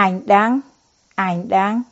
Anh đang, anh đang